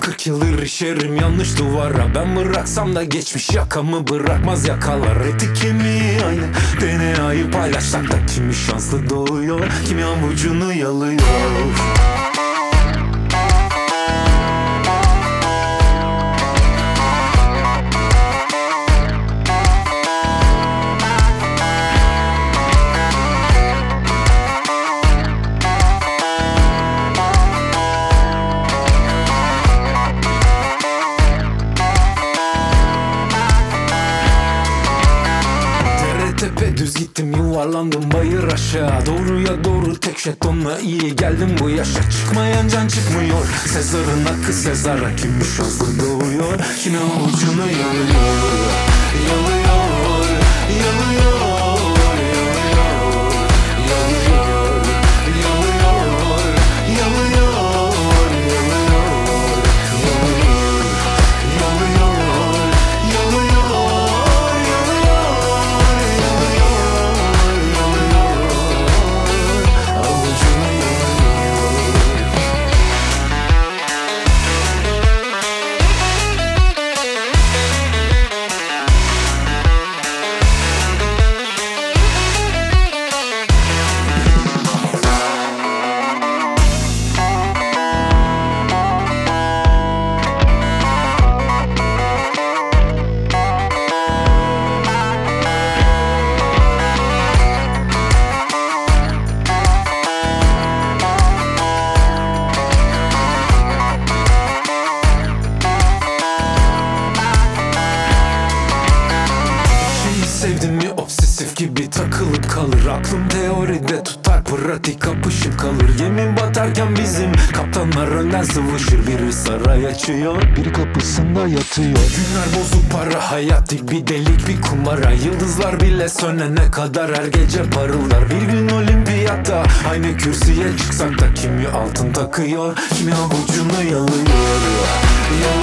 40 yıldır işerim yanlış duvara. Ben bıraksam da geçmiş yakamı bırakmaz yakalar. Eti kemiği aynı DNA'yı paylaşsak da Kimi şanslı doğuyor kimi avucunu yalıyor tepe düz gittim yuvarlandım bayır aşağı. Doğruya doğru tek jetonla iyi geldim bu yaşa. Çıkmayan can çıkmıyor. Sezar'ın hakkı Sezar'a. Kimi şanslı doğuyor? Kimi avucunu yalıyor Yalıyor Yalıyor takılıp kalır. Aklım teoride tutar pratik kapışıp kalır. Yemin batarken bizim kaptanlar önden sıvışır. Biri saray açıyor biri kapısında yatıyor. Günler bozuk para hayat bir delik bir kumara Yıldızlar bile sönene kadar her gece parıldar. Bir gün olimpiyatta aynı kürsüye çıksak da Kimi altın takıyor kimi avucunu Yalıyor, yalıyor